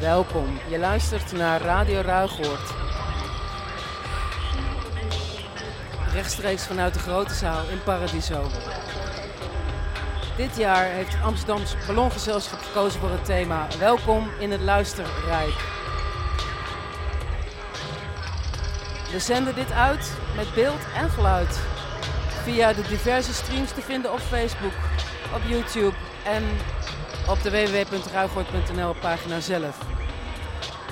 Welkom, je luistert naar Radio Ruigoord. Rechtstreeks vanuit de grote zaal in Paradiso. Dit jaar heeft het Amsterdamse Ballongezelschap gekozen voor het thema Welkom in het Luisterrijk. We zenden dit uit met beeld en geluid via de diverse streams te vinden op Facebook, op YouTube en op de www.ruigoord.nl pagina zelf.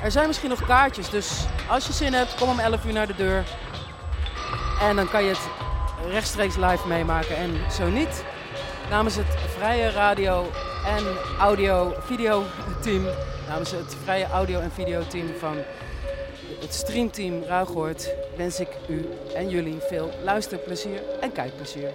Er zijn misschien nog kaartjes, dus als je zin hebt, kom om 11 uur naar de deur. En dan kan je het rechtstreeks live meemaken. En zo niet, namens het Vrije Radio en Audio Video Team, namens het Vrije Audio en Video Team van het streamteam Ruigoord, wens ik u en jullie veel luisterplezier en kijkplezier.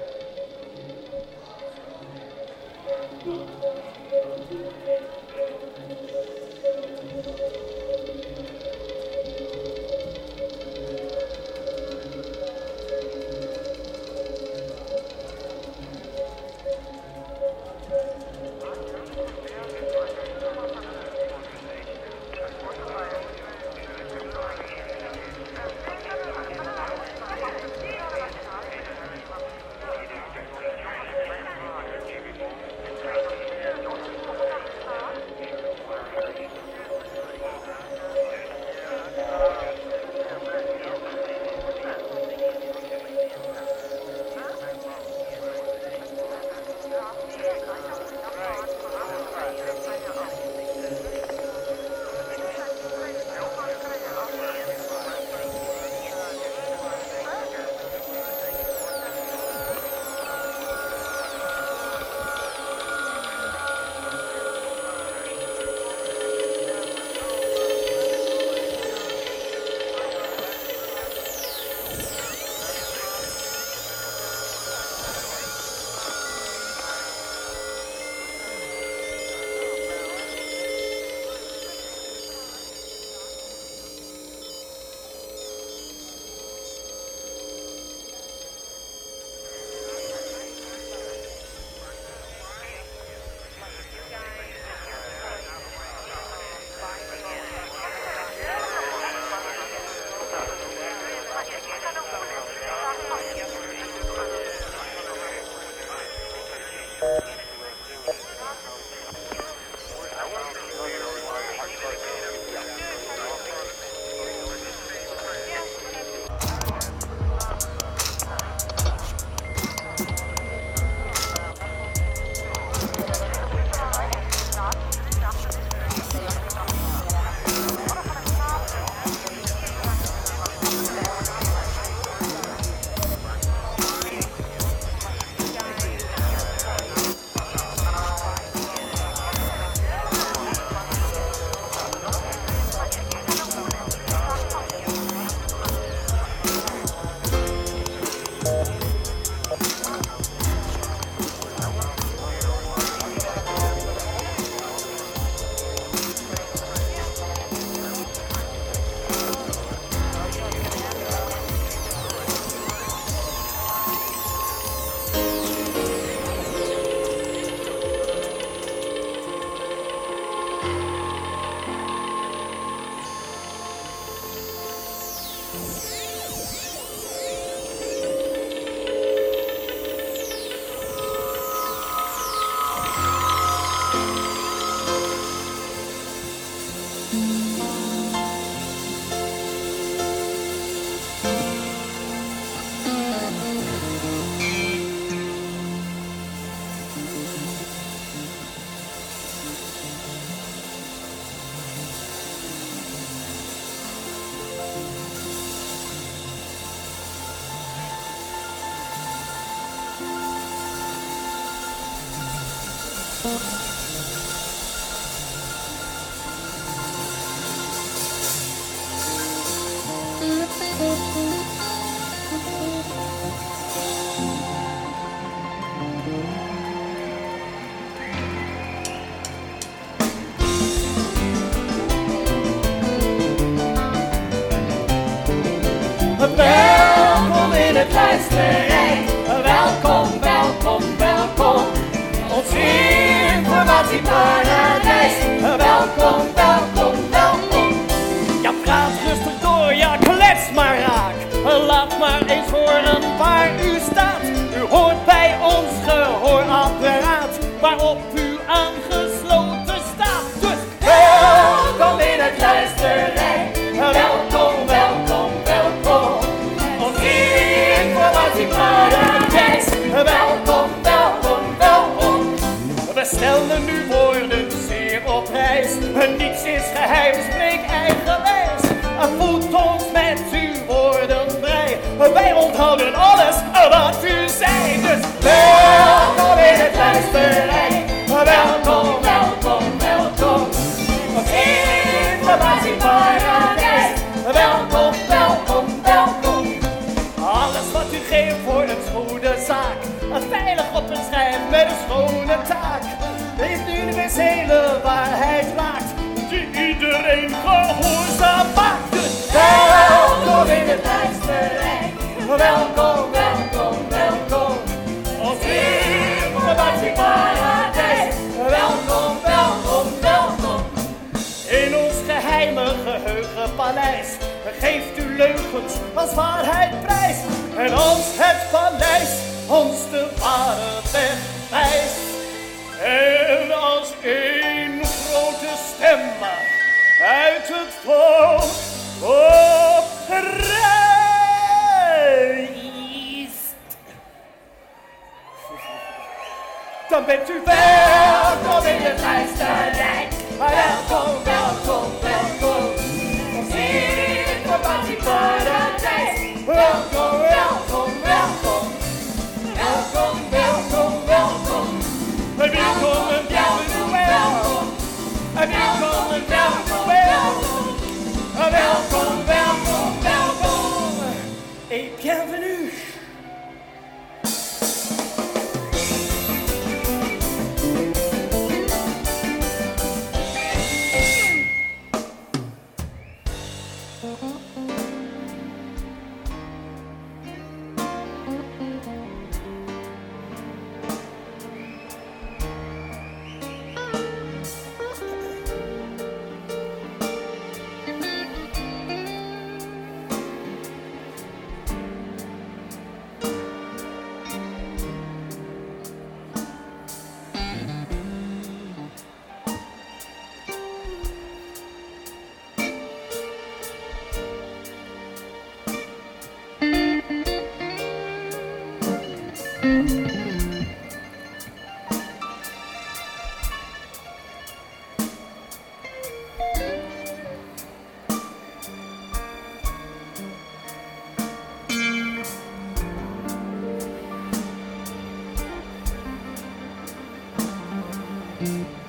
Mm-hmm.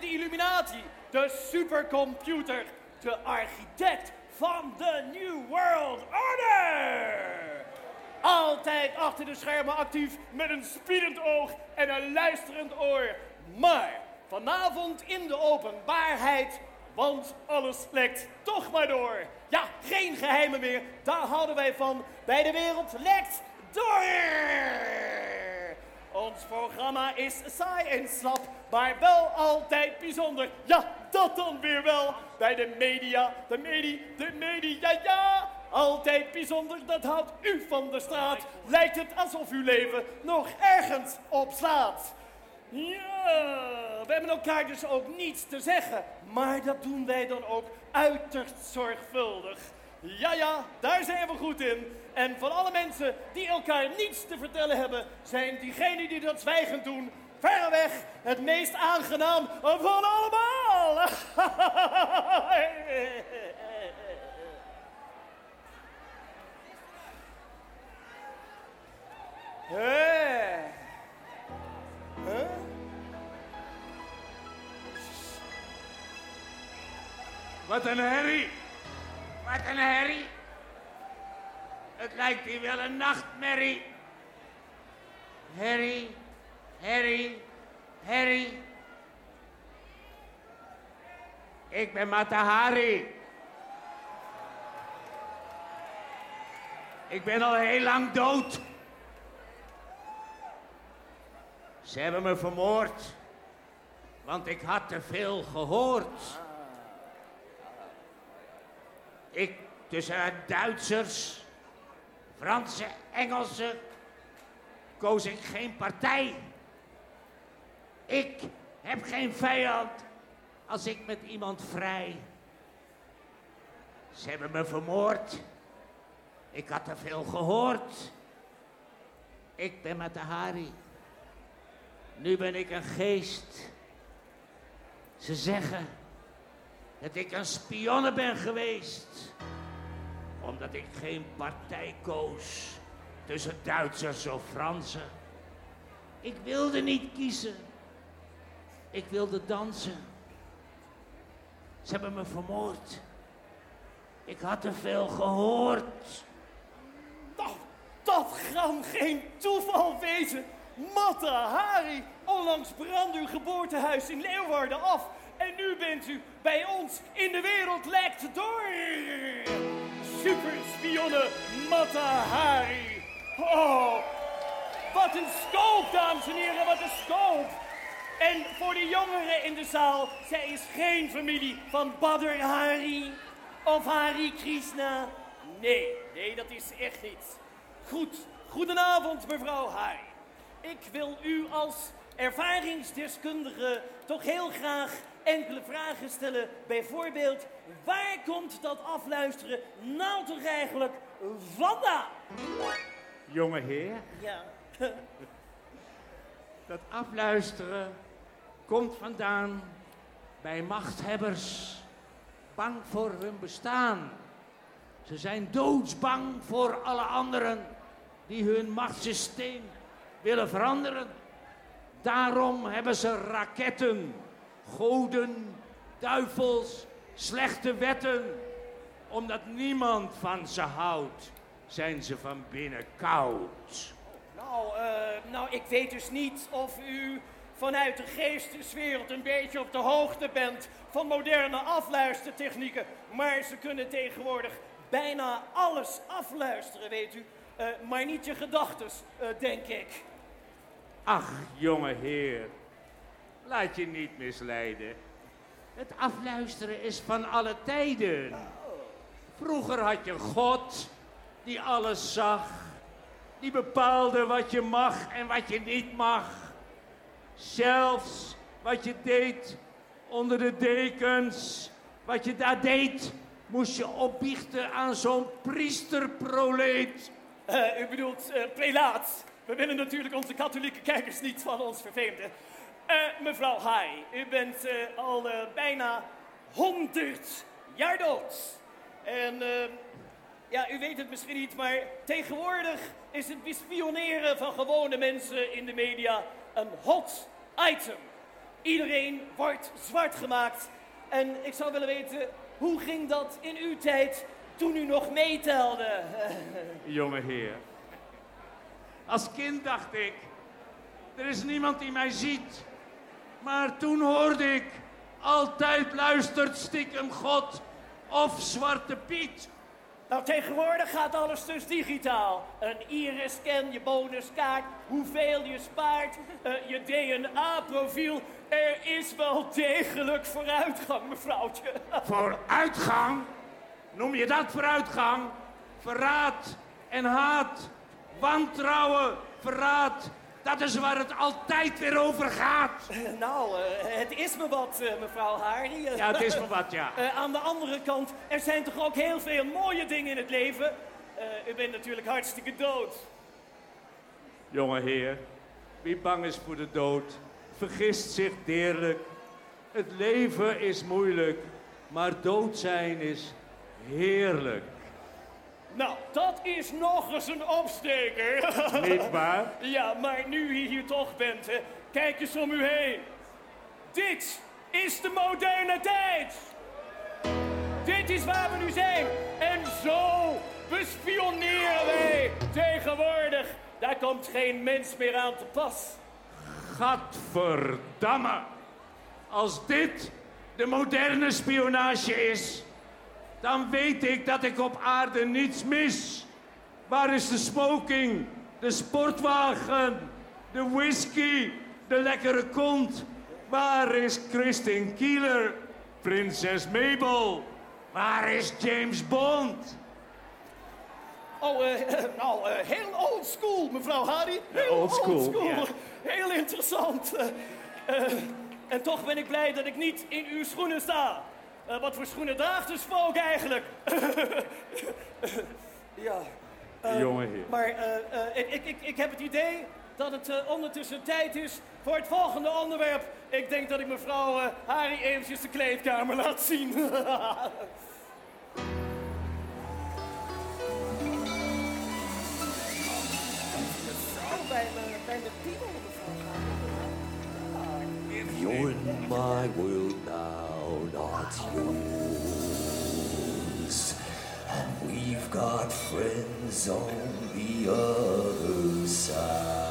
De Illuminati, de supercomputer, de architect van de New World Order. Altijd achter de schermen actief met een spiedend oog en een luisterend oor. Maar vanavond in de openbaarheid, want alles lekt toch maar door. Ja, geen geheimen meer, daar houden wij van. Bij de wereld lekt door. Ons programma is saai en slap, maar wel altijd bijzonder. Ja, dat dan weer wel. Bij de media, de medi, de media, ja. Altijd bijzonder, dat houdt u van de straat. Lijkt het alsof uw leven nog ergens op slaat. Ja, we hebben elkaar dus ook niets te zeggen. Maar dat doen wij dan ook uiterst zorgvuldig. Ja, ja, daar zijn we goed in. En van alle mensen die elkaar niets te vertellen hebben, zijn diegenen die dat zwijgend doen, verreweg het meest aangenaam van allemaal. Hé. Wat een herrie. Wat een herrie. Het lijkt hier wel een nachtmerrie. Herrie, herrie, herrie. Ik ben Matahari. Ik ben al heel lang dood. Ze hebben me vermoord. Want ik had te veel gehoord. Ik tussen Duitsers, Fransen, Engelsen koos ik geen partij. Ik heb geen vijand als ik met iemand vrij. Ze hebben me vermoord. Ik had te veel gehoord. Ik ben met de Hari. Nu ben ik een geest. Ze zeggen dat ik een spionne ben geweest. Omdat ik geen partij koos tussen Duitsers of Fransen. Ik wilde niet kiezen. Ik wilde dansen. Ze hebben me vermoord. Ik had te veel gehoord. Nou, dat kan geen toeval wezen. Matta Hari, onlangs brandde uw geboortehuis in Leeuwarden af. En nu bent u bij ons in de wereld lekt door. Superspionne Mata Hari. Oh, wat een scope, dames en heren, wat een scope. En voor de jongeren in de zaal, zij is geen familie van Badr Hari of Hari Krishna. Nee, nee, dat is echt niet. Goed, goedenavond mevrouw Hari. Ik wil u als ervaringsdeskundige toch heel graag enkele vragen stellen. Bijvoorbeeld, waar komt dat afluisteren nou toch eigenlijk vandaan? Jonge heer, Ja, dat afluisteren komt vandaan bij machthebbers bang voor hun bestaan. Ze zijn doodsbang voor alle anderen die hun machtssysteem willen veranderen. Daarom hebben ze raketten, goden, duivels, slechte wetten. Omdat niemand van ze houdt, zijn ze van binnen koud. nou, eh, nou, ik weet dus niet of u vanuit de geesteswereld een beetje op de hoogte bent van moderne afluistertechnieken. Maar ze kunnen tegenwoordig bijna alles afluisteren, weet u. Eh, maar niet je gedachtes, eh, denk ik. Ach, jonge heer, laat je niet misleiden. Het afluisteren is van alle tijden. Vroeger had je God die alles zag, die bepaalde wat je mag en wat je niet mag. Zelfs wat je deed onder de dekens, wat je daar deed, moest je opbiechten aan zo'n priesterproleet. Eh, u bedoelt eh, prelaat. We willen natuurlijk onze katholieke kijkers niet van ons vervelen. Eh, mevrouw Hai, u bent eh, al eh, bijna 100 jaar dood. En ja, u weet het misschien niet, maar tegenwoordig is het bespioneren van gewone mensen in de media een hot item. Iedereen wordt zwart gemaakt. En ik zou willen weten, hoe ging dat in uw tijd toen u nog meetelde? jonge heer. Als kind dacht ik, er is niemand die mij ziet. Maar toen hoorde ik, altijd luistert stiekem God of Zwarte Piet. Nou, tegenwoordig gaat alles dus digitaal. Een iris-scan, je bonuskaart, hoeveel je spaart, eh, je DNA-profiel. Er is wel degelijk vooruitgang, mevrouwtje. Vooruitgang? Noem je dat vooruitgang? Verraad en haat, wantrouwen, verraad. Dat is waar het altijd weer over gaat. Nou, eh, het is me wat, eh, mevrouw Hardy. Eh, Ja, het is me wat, ja. eh, aan de andere kant, er zijn toch ook heel veel mooie dingen in het leven. Eh, u bent natuurlijk hartstikke dood. Jonge heer, wie bang is voor de dood, vergist zich deerlijk. Het leven is moeilijk, maar dood zijn is heerlijk. Nou, dat is nog eens een opsteker. Niet waar? Ja, maar nu u hier toch bent, hè, kijk eens om u heen. Dit is de moderne tijd. Dit is waar we nu zijn. En zo bespioneren wij tegenwoordig. Daar komt geen mens meer aan te pas. Gadverdamme. Als dit de moderne spionage is, dan weet ik dat ik op aarde niets mis. Waar is de smoking, de sportwagen, de whisky, de lekkere kont? Waar is Christine Kieler, prinses Mabel? Waar is James Bond? Oh, eh, nou, eh, heel old school, mevrouw Hardy. Heel old school, ja. Heel interessant. Eh, eh, en toch ben ik blij dat ik niet in uw schoenen sta. Eh, wat voor schoenen draagt de spook eigenlijk? ja. Jonge heer. Maar eh, eh, ik, ik, ik, ik heb het idee dat het ondertussen tijd is voor het volgende onderwerp. Ik denk dat ik mevrouw Harry eventjes de kleedkamer laat zien. bij mijn, bij mijn piemel, mevrouw You're in my world now, not lose. And we've got friends on the other side.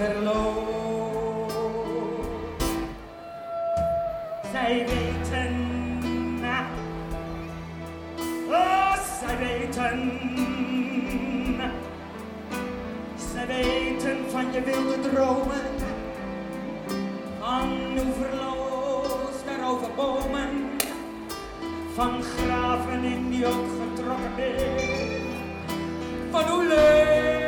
verloor. Zij weten, oh, zij weten, zij weten van je wilde dromen, van oeverloos naar over bomen, van graven in die ook getrokken van hoe leuk.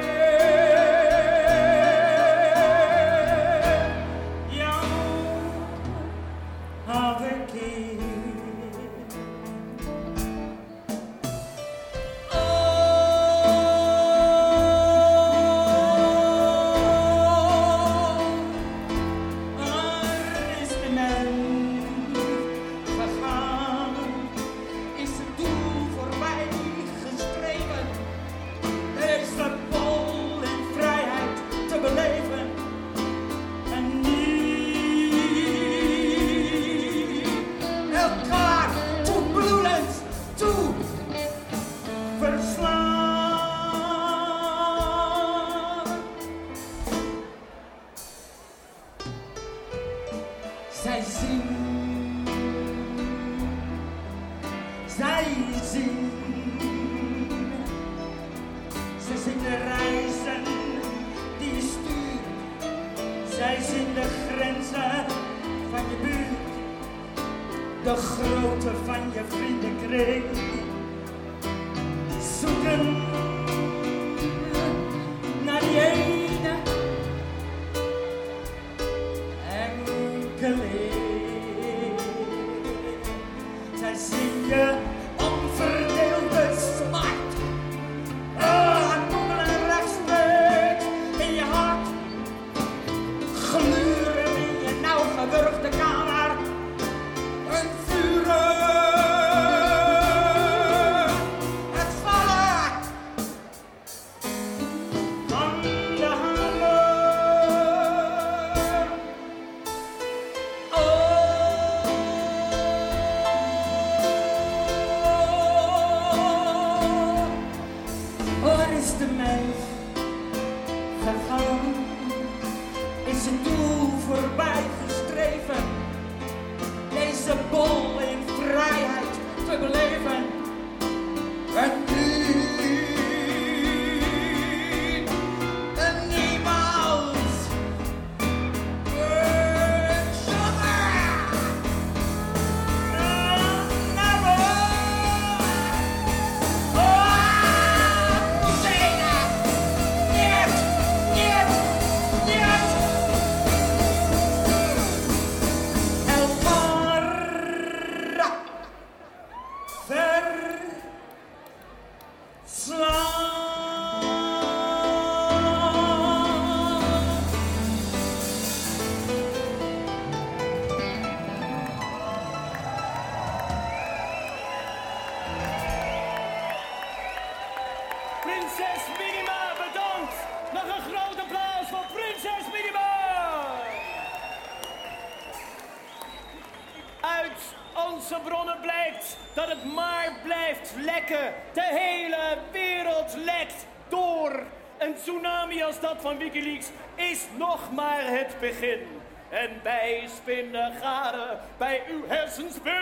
Begin. En bij spinnen garen bij uw hersenspin.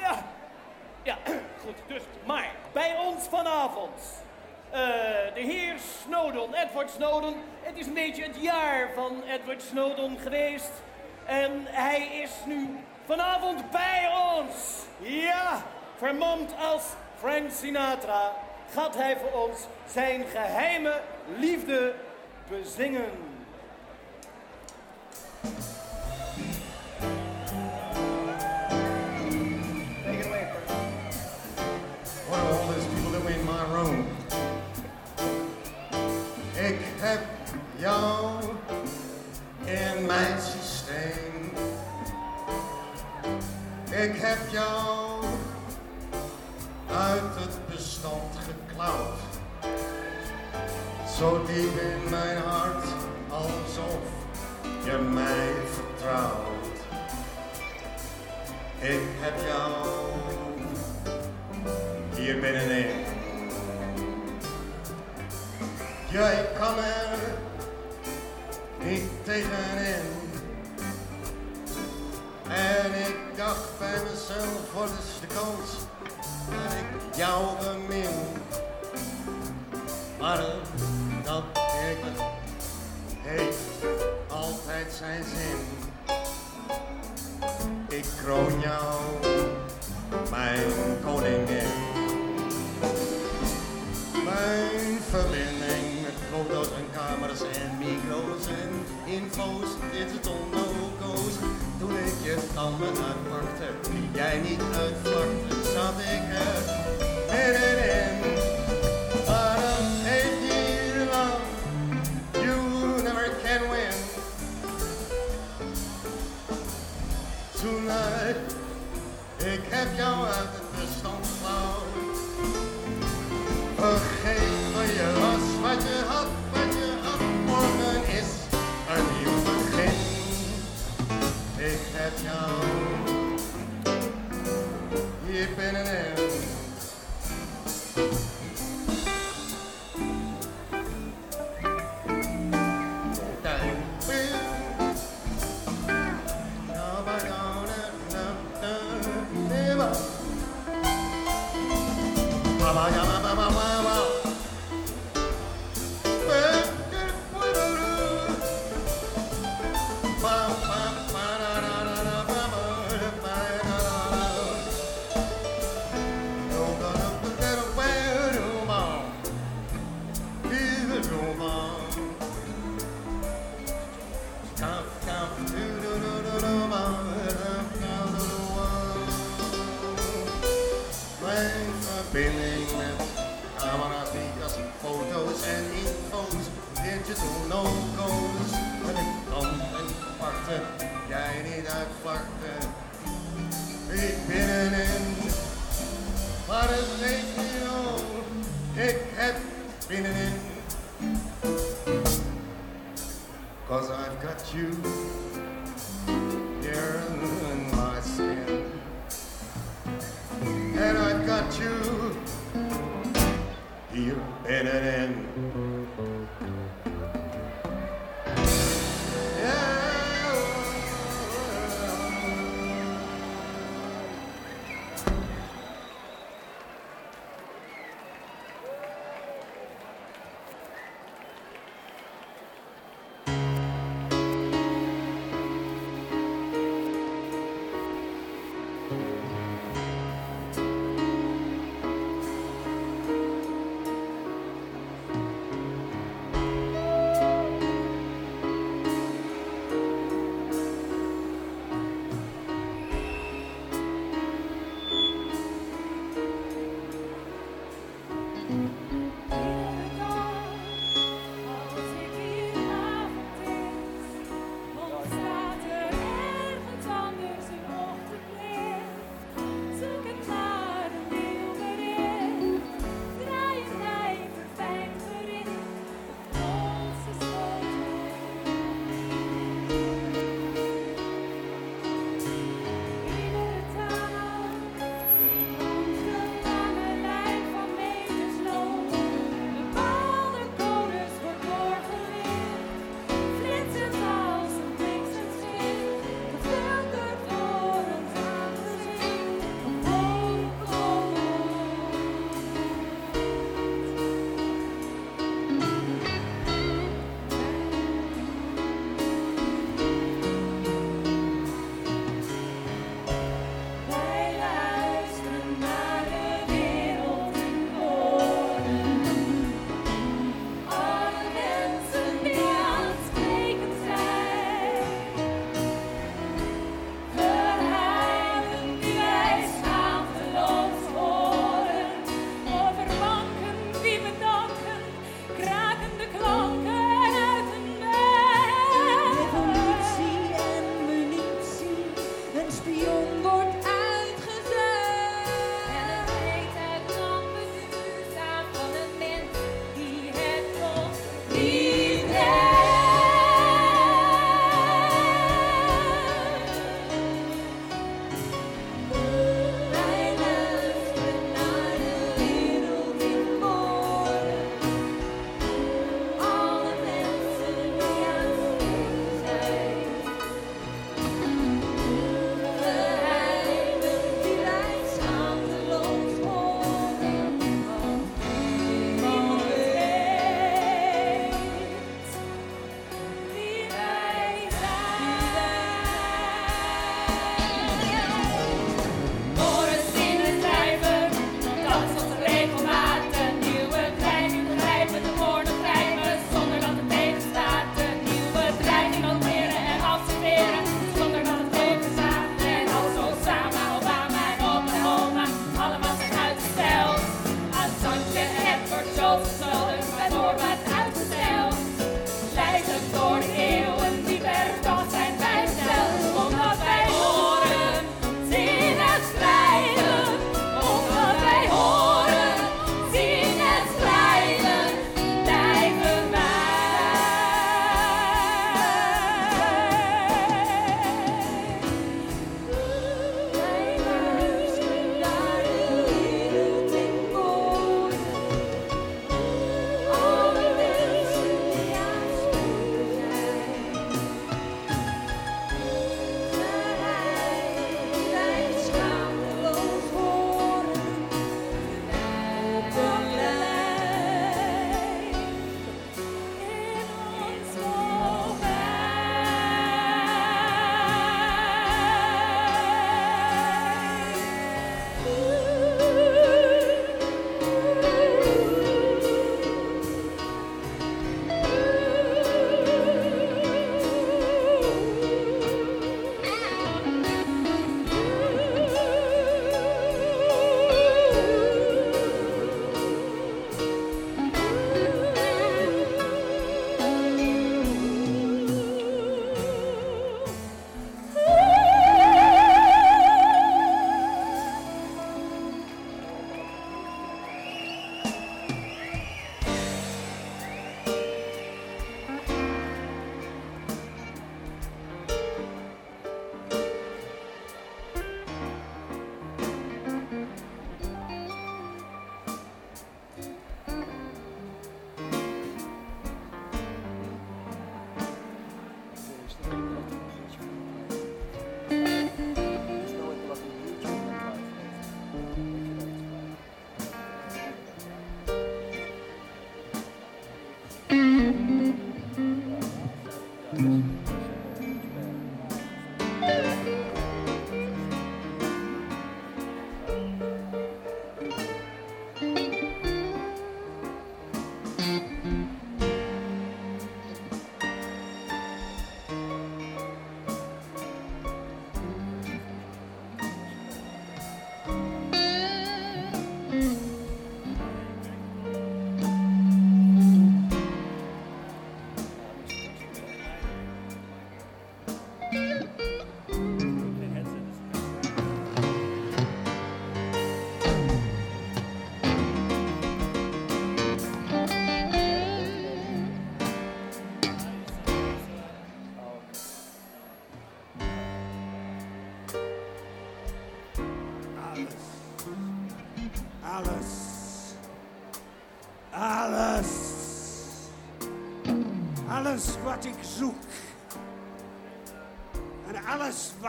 Ja. Ja, goed, dus. Maar bij ons vanavond. eh, de heer Snowden, Edward Snowden. Het is een beetje het jaar van Edward Snowden geweest. En hij is nu vanavond bij ons. Ja, vermomd als Frank Sinatra gaat hij voor ons zijn geheime liefde bezingen. Heb jou uit het bestand geklauwd. Zo diep in mijn hart, alsof je mij vertrouwt. Ik heb jou hier binnenin. Jij kan er niet tegenin. Dacht bij mezelf, wat is de kans dat ik jou bemin? Maar dat ik heeft altijd zijn zin. Ik kroon jou, mijn koningin. Mijn verbinding met foto's en camera's en micro's en info's, digital no-go's. Toen ik je tanden uitpakte, die jij niet uitvlakte, zat ik er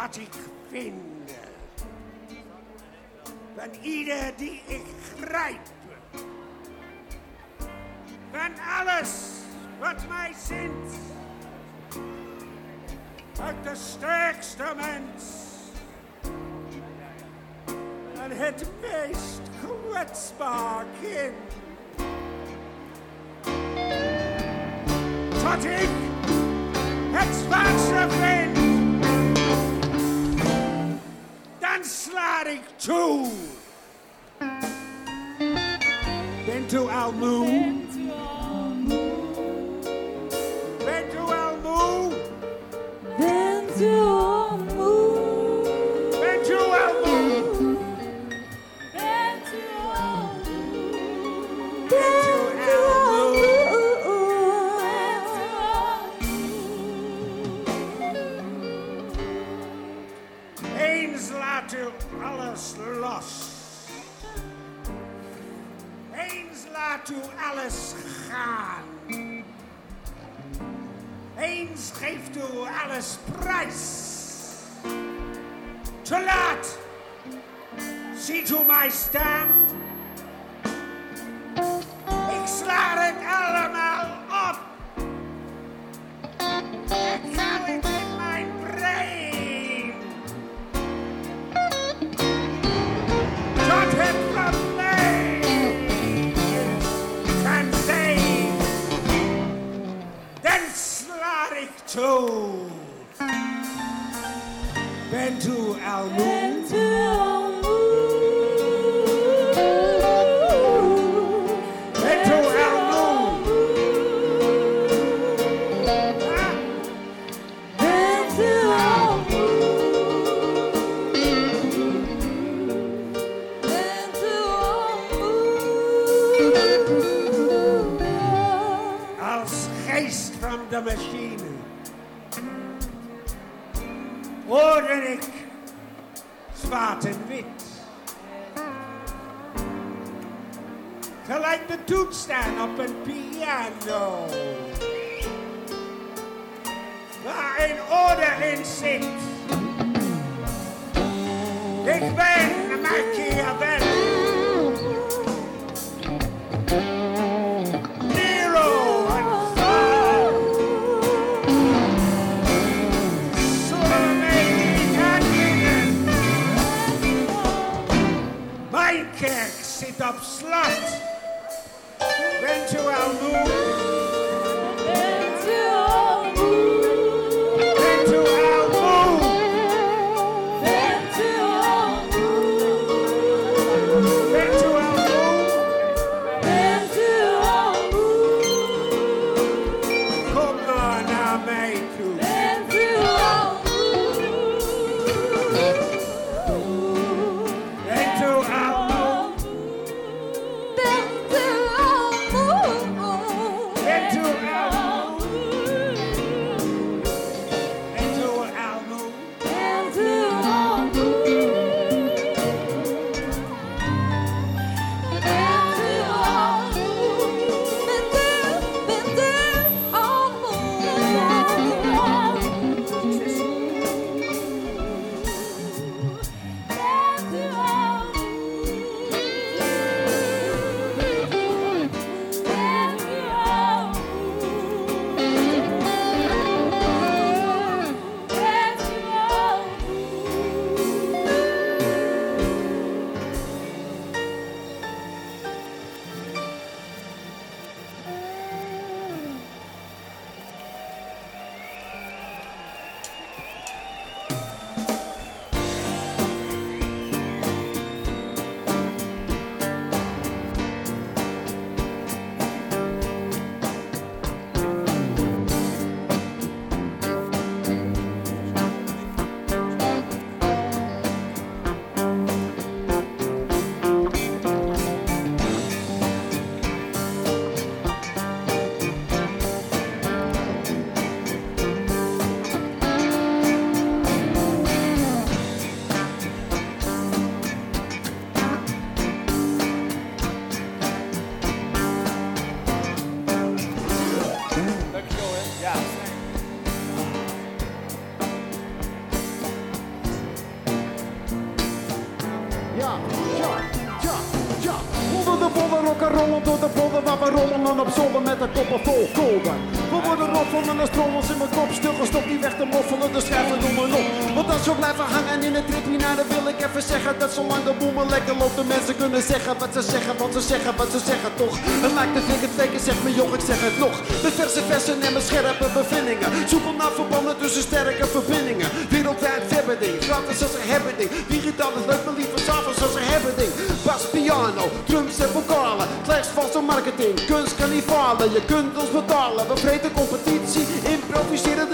wat ik vind. Van ieder die ik grijp. Van alles wat mij zint. Uit de sterkste mens. En het meest kwetsbaar kind. Tot ik het zwaarste vind. Exotic 2. Then to Al Moon. We dan op zolder met de koppen vol. We worden roffelen en strommels in mijn kop stilgestopt, die weg te moffelen, de schrijven doen me op. Want als we blijven hangen in het ritme, nou, dan wil ik even zeggen dat zolang de boemen lekker loopt, de mensen kunnen zeggen wat ze zeggen, want ze zeggen wat ze zeggen toch. Het maakt het ik het twee keer zeg me joh, ik zeg het nog. Met verse versen en met scherpe bevindingen. Zoeken naar verbanden tussen sterke verbindingen. Wereldwijd verbinding, gratis als een hebbending. Digitaal is leuk, als een hebbending. Bas, piano, drums en vocalen. Slechts valse marketing, kunst kan niet falen. Je kunt ons betalen, we vreten competitie. Improviseren,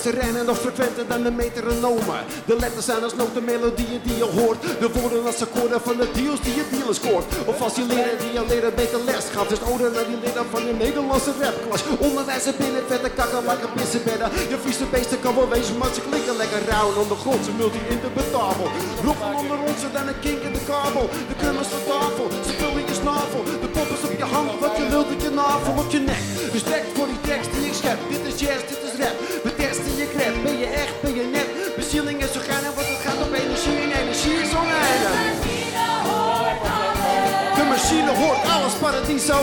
patronen en serenen nog frequenter dan de metronomen. De letters zijn als noten melodieën die je hoort. De woorden als akkoorden van de deals die je dealer scoort. Of als je leren die je leren beter les gaat. Dus ode naar die leraar van de Nederlandse rapklas. Onderwijzer binnen vette kakken like een bissenbedden. Je vieze beesten kan wel wezen, maar ze klinken lekker rauw. Ondergrond, ze multi-interpretabel. Roffel onder ons dan een kink in de kabel. De krummers van tafel, ze vullen je snavel. De poppers op je hand, wat je wilt op je navel, op je De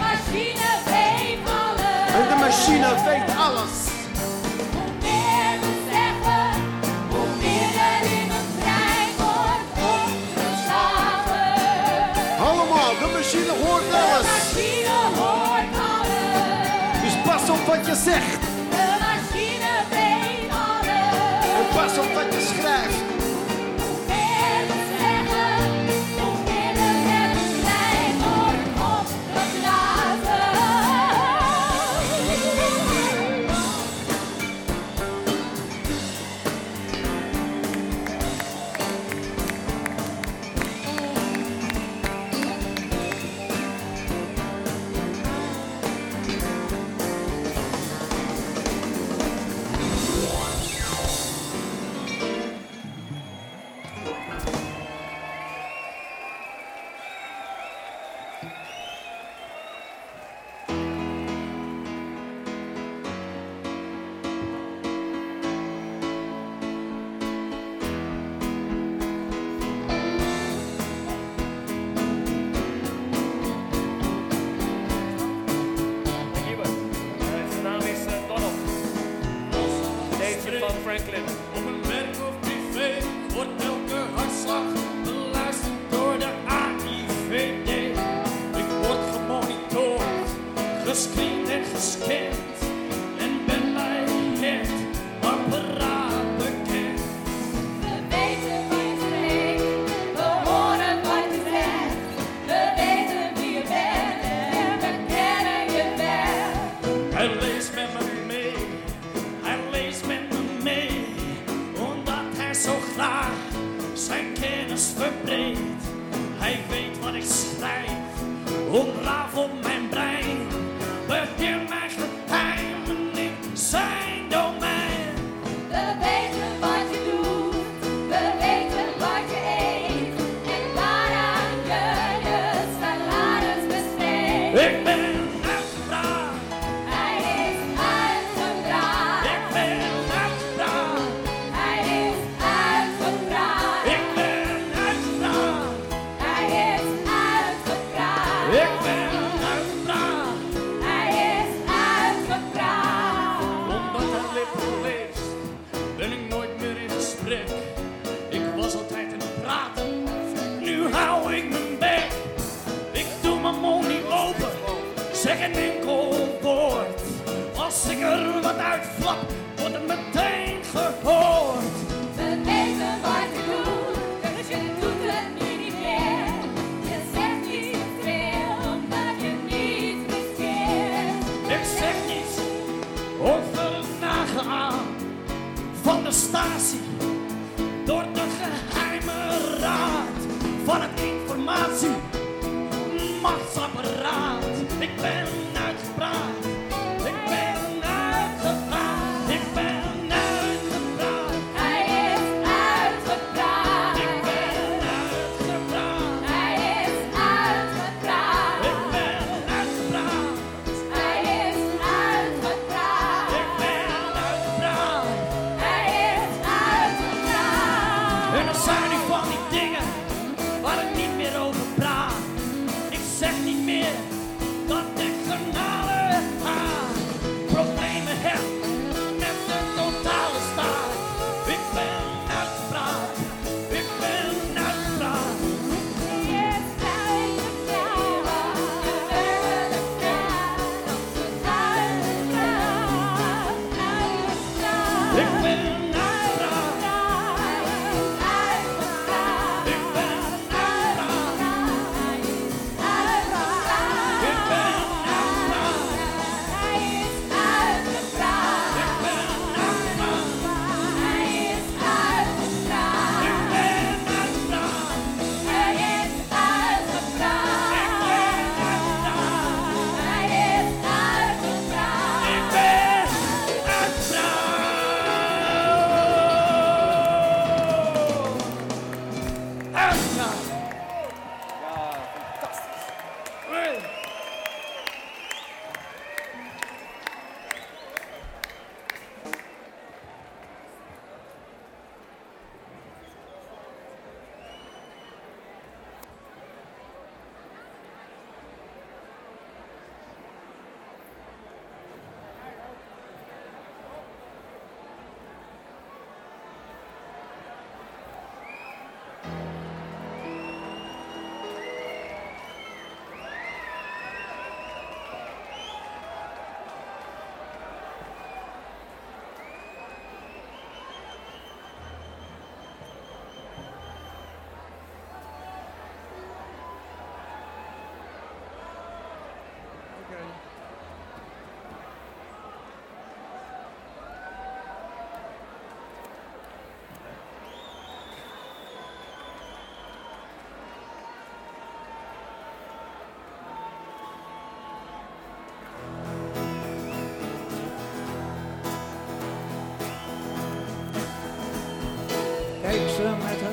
machine weet alles. En de machine weet alles. Hoe meer we zeggen, hoe meer er in het brein wordt opgeslagen. Allemaal, de machine hoort De alles. machine hoort alles. Dus pas op wat je zegt.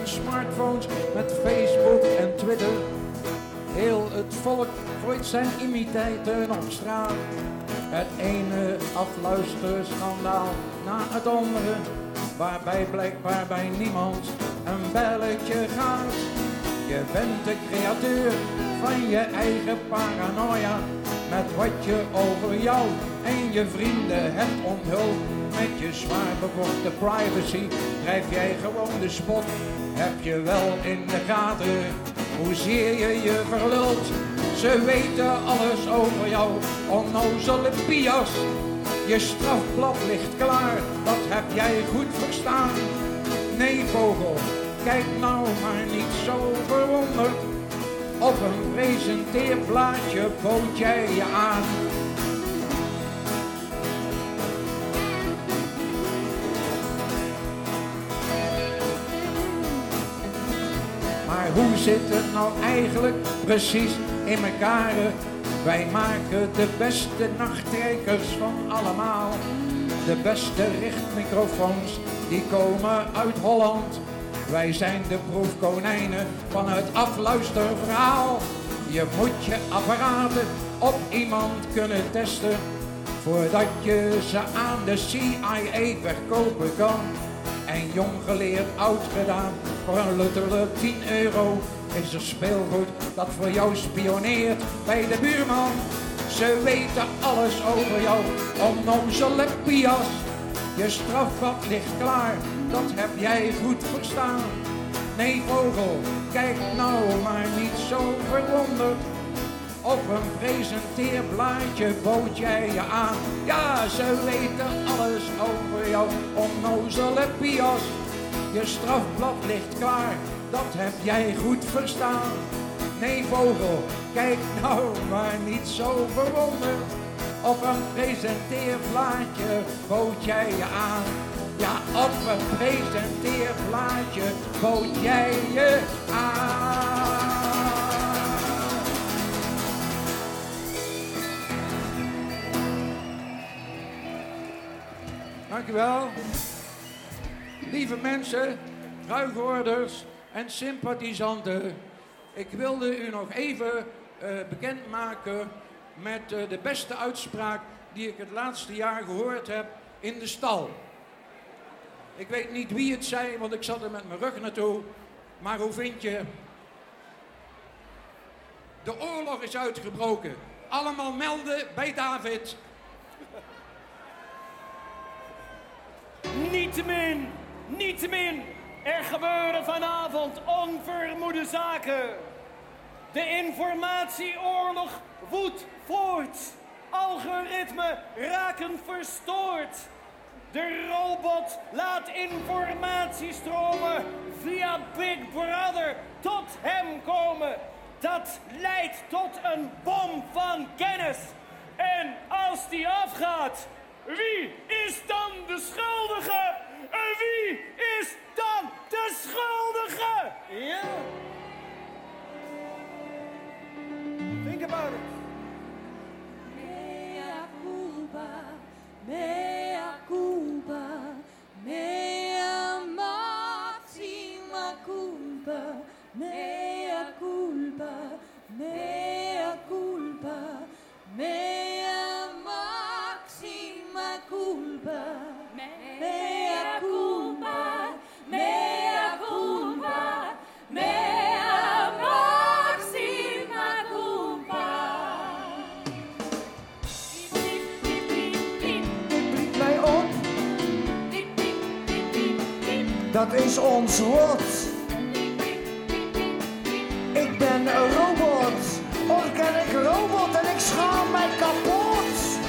Smartphones, met Facebook en Twitter. Heel het volk gooit zijn imiteiten op straat. Het ene afluisterschandaal na het andere, waarbij blijkbaar bij niemand een belletje gaat. Je bent de createur van je eigen paranoia, met wat je over jou en je vrienden hebt onthuld. Met je zwaar bevochten privacy drijf jij gewoon de spot. Heb je wel in de gaten hoezeer je je verlult. Ze weten alles over jou, onnozele pias. Je strafblad ligt klaar, dat heb jij goed verstaan. Nee, vogel, kijk nou maar niet zo verwonderd. Op een presenteerblaadje bood jij je aan. Zit het nou eigenlijk precies in elkaar? Wij maken de beste nachttrekkers van allemaal. De beste richtmicrofoons, die komen uit Holland. Wij zijn de proefkonijnen van het afluisterverhaal. Je moet je apparaten op iemand kunnen testen. Voordat je ze aan de CIA verkopen kan. En jong geleerd, oud gedaan, voor een lutterlijk 10 euro is er speelgoed dat voor jou spioneert bij de buurman. Ze weten alles over jou, onnozele pias. Je strafblad ligt klaar, dat heb jij goed verstaan. Nee vogel, kijk nou maar niet zo verwonderd. Op een presenteerblaadje bood jij je aan. Ja, ze weten alles over jou, onnozele pias. Je strafblad ligt klaar, dat heb jij goed verstaan. Nee vogel, kijk nou maar niet zo verwonderd. Op een presenteerplaatje bood jij je aan. Ja, op een presenteerblaadje bood jij je aan. Dank u wel. Lieve mensen, ruighoorders en sympathisanten. Ik wilde u nog even eh, bekendmaken met eh, de beste uitspraak die ik het laatste jaar gehoord heb in de stal. Ik weet niet wie het zei, want ik zat er met mijn rug naartoe. Maar hoe vind je... De oorlog is uitgebroken. Allemaal melden bij David. Niettemin, niettemin, er gebeuren vanavond onvermoede zaken. De informatieoorlog woedt voort. Algoritmen raken verstoord. De robot laat informatie stromen via Big Brother tot hem komen. Dat leidt tot een bom van kennis. En als die afgaat, wie is dan de schuldige? En wie is dan de schuldige? Ja. Think about it. Mea culpa, mea culpa, mea maxima culpa, mea culpa, mea culpa, mea maxima culpa, Dat is ons lot. Ik ben een robot, organic robot en ik schaam mij kapot.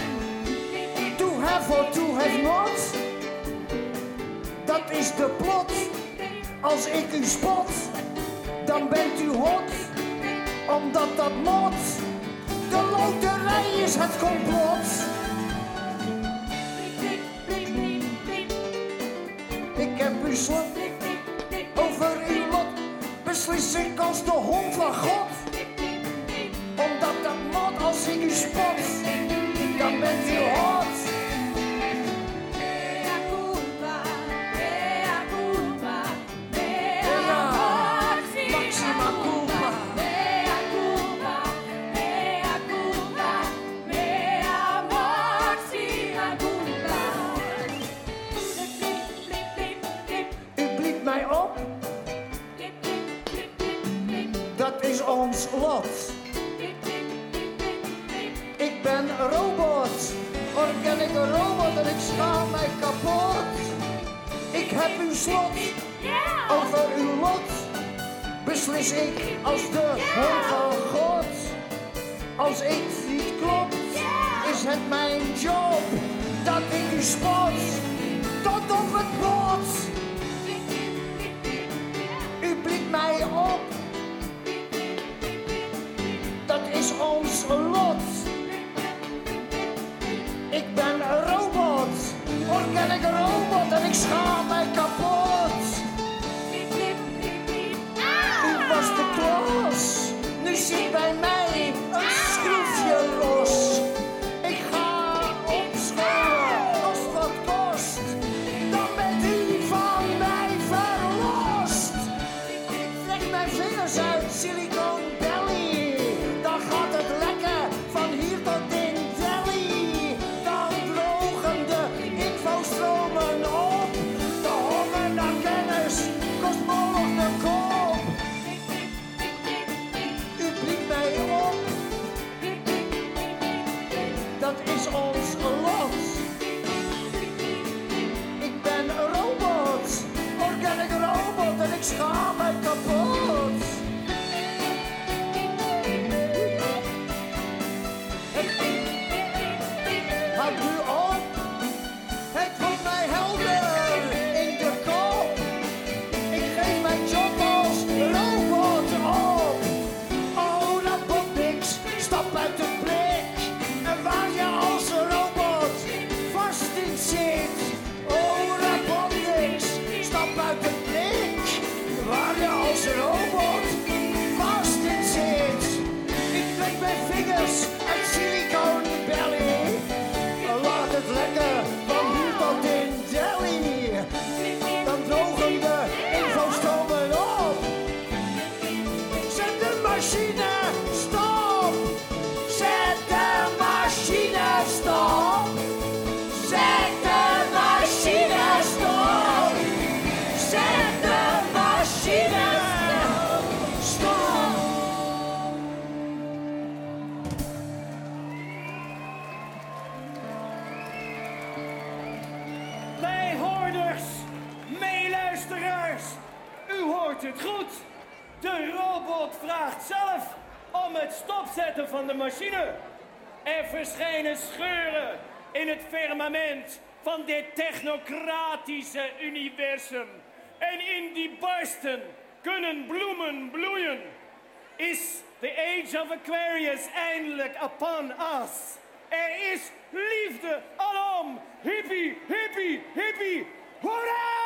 To have or to have not. Dat is de plot. Als ik u spot, dan bent u hot. Omdat dat mot. De loterij is het complot. Ik heb uw slot over uw lot. Beslis ik als de hond van God. Omdat dat mot als ik u spot, dan bent u hot. Robot, organic robot en ik schaam mij kapot. Ik heb uw slot, over uw lot. Beslis ik als de hond van God. Als ik niet klopt, is het mijn job dat ik u spot. Tot op het bot. U blikt mij op. Dat is ons lot. Ik ben een robot, organic robot en ik schaam mij kapot. U was de klas, nu zit bij mij En in die buisten kunnen bloemen bloeien. Is the age of Aquarius eindelijk upon us. Er is liefde alom. Hippie, hippie, hippie. Hoera!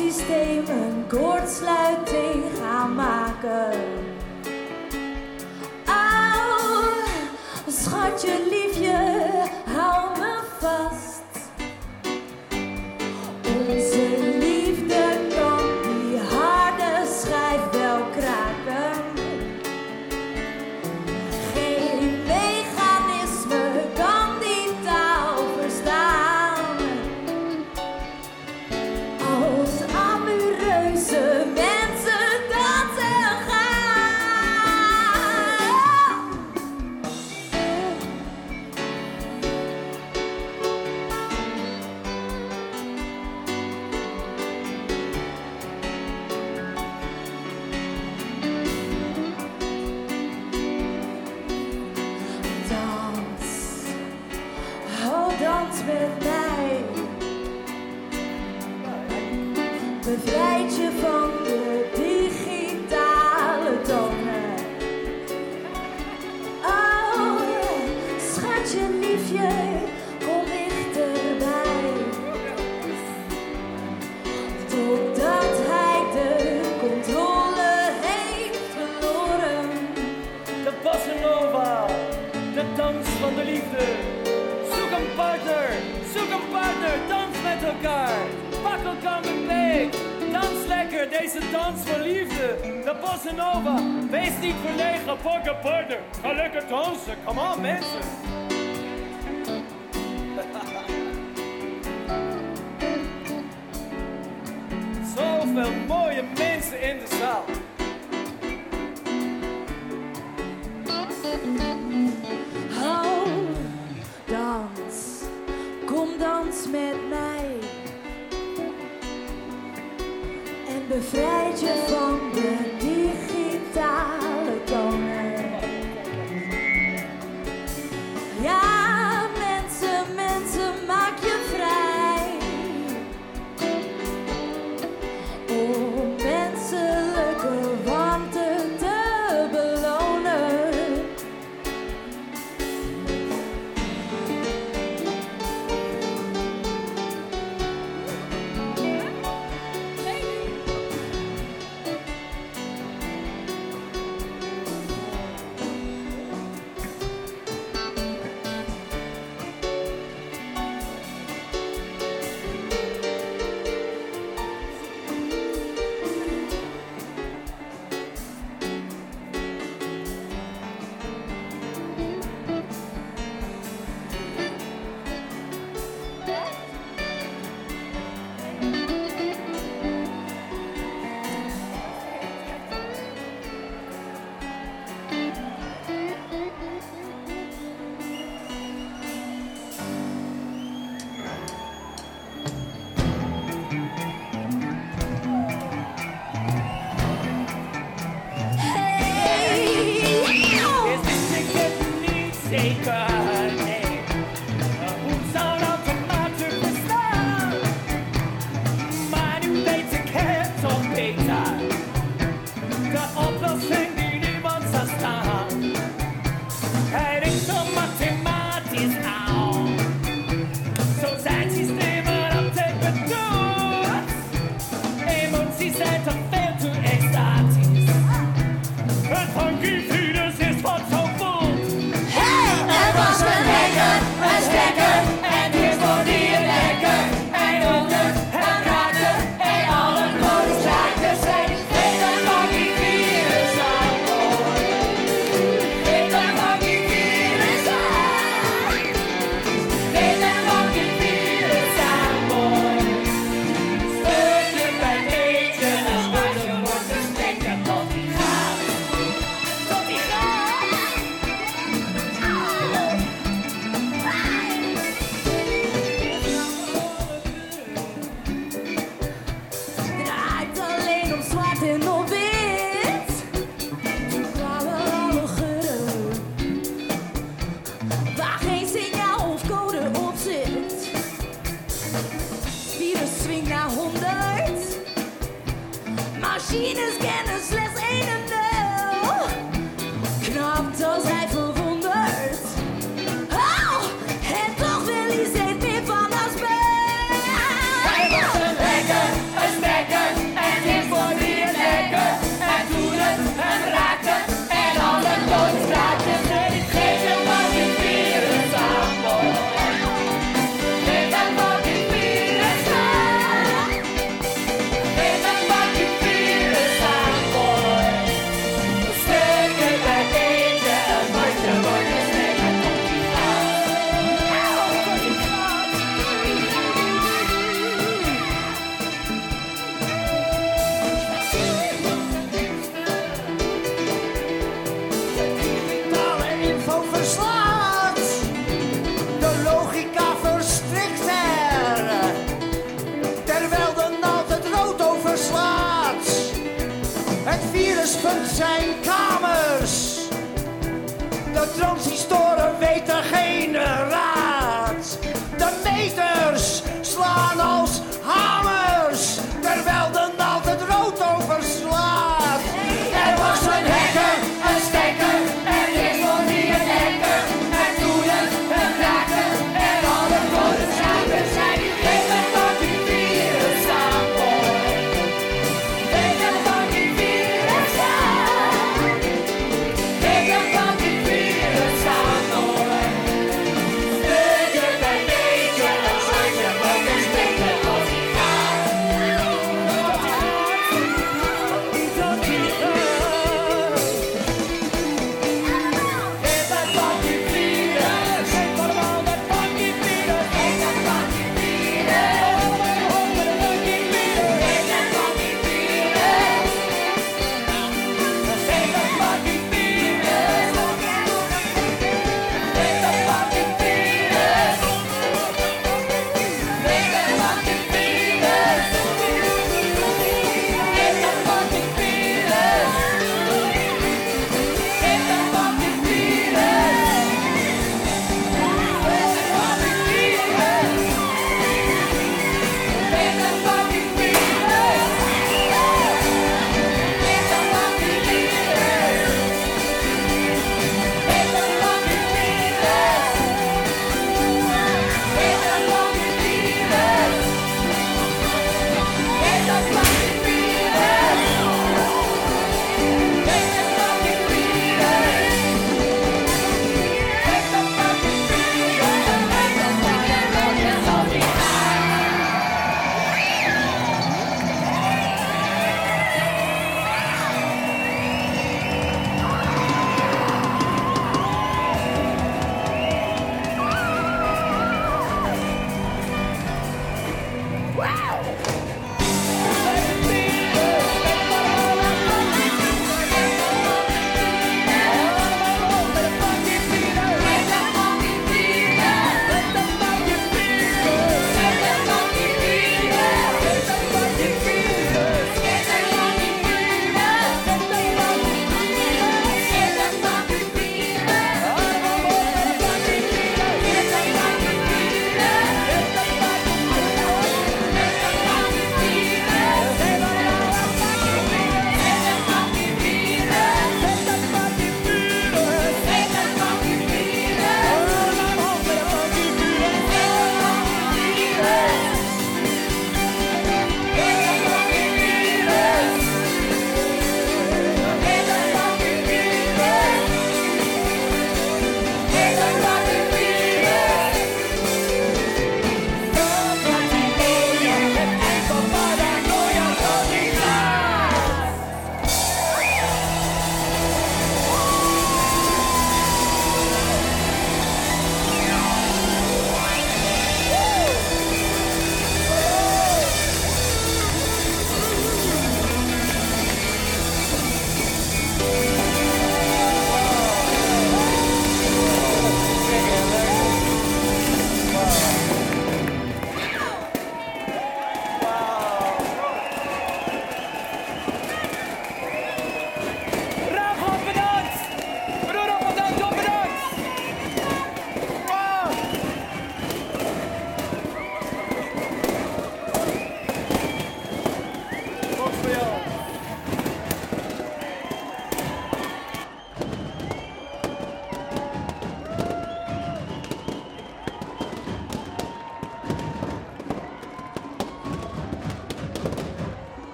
Systeem een kortsluiting gaan maken. Au, schatje, liefje,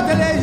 Deus, ele é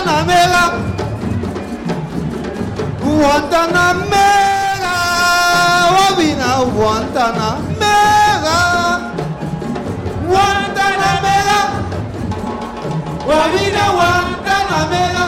Guantanamera. Guantanamera. Wabina Guantanamera. Guantanamera. Wabina Guantanamera.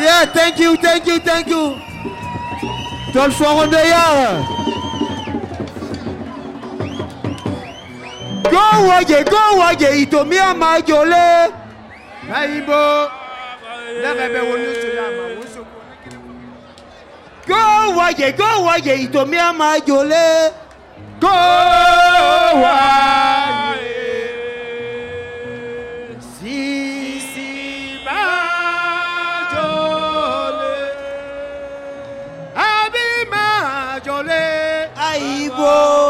Yeah, thank you, thank you, thank you. Tot volgende jaar. Go waje, go waje, itomia majole. Aibo. Lẹ́kẹ̀ẹ́ wo oṣù yàmà, wo ṣe kò ní kí ni. Go waje, go waje, itomia majole. Go waje. Whoa!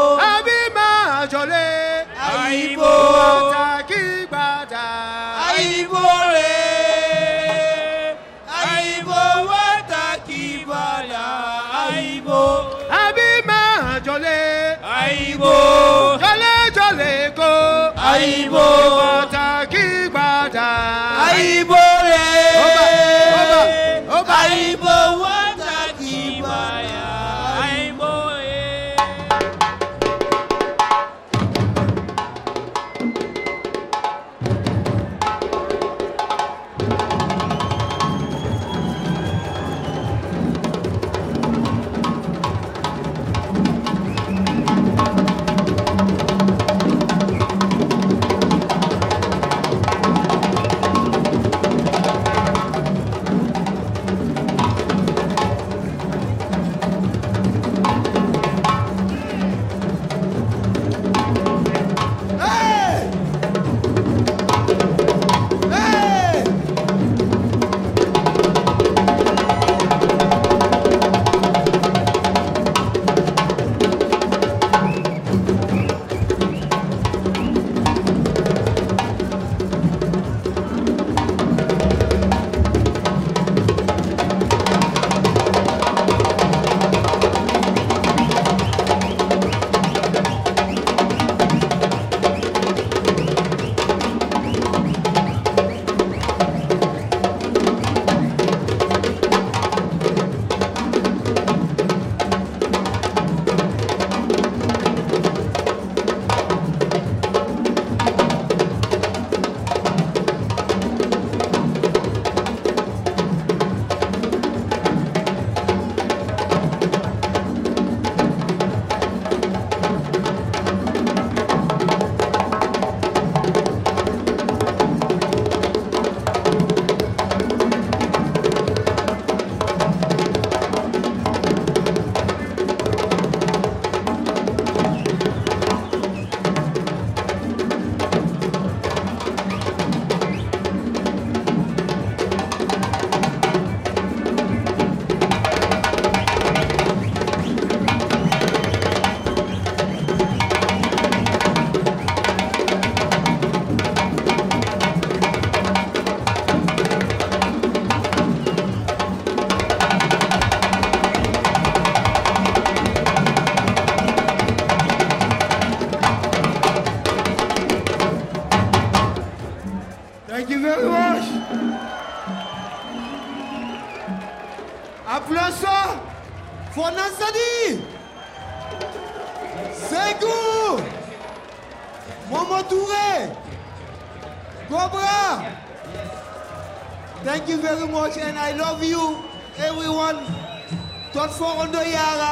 kon fooxondo yaaga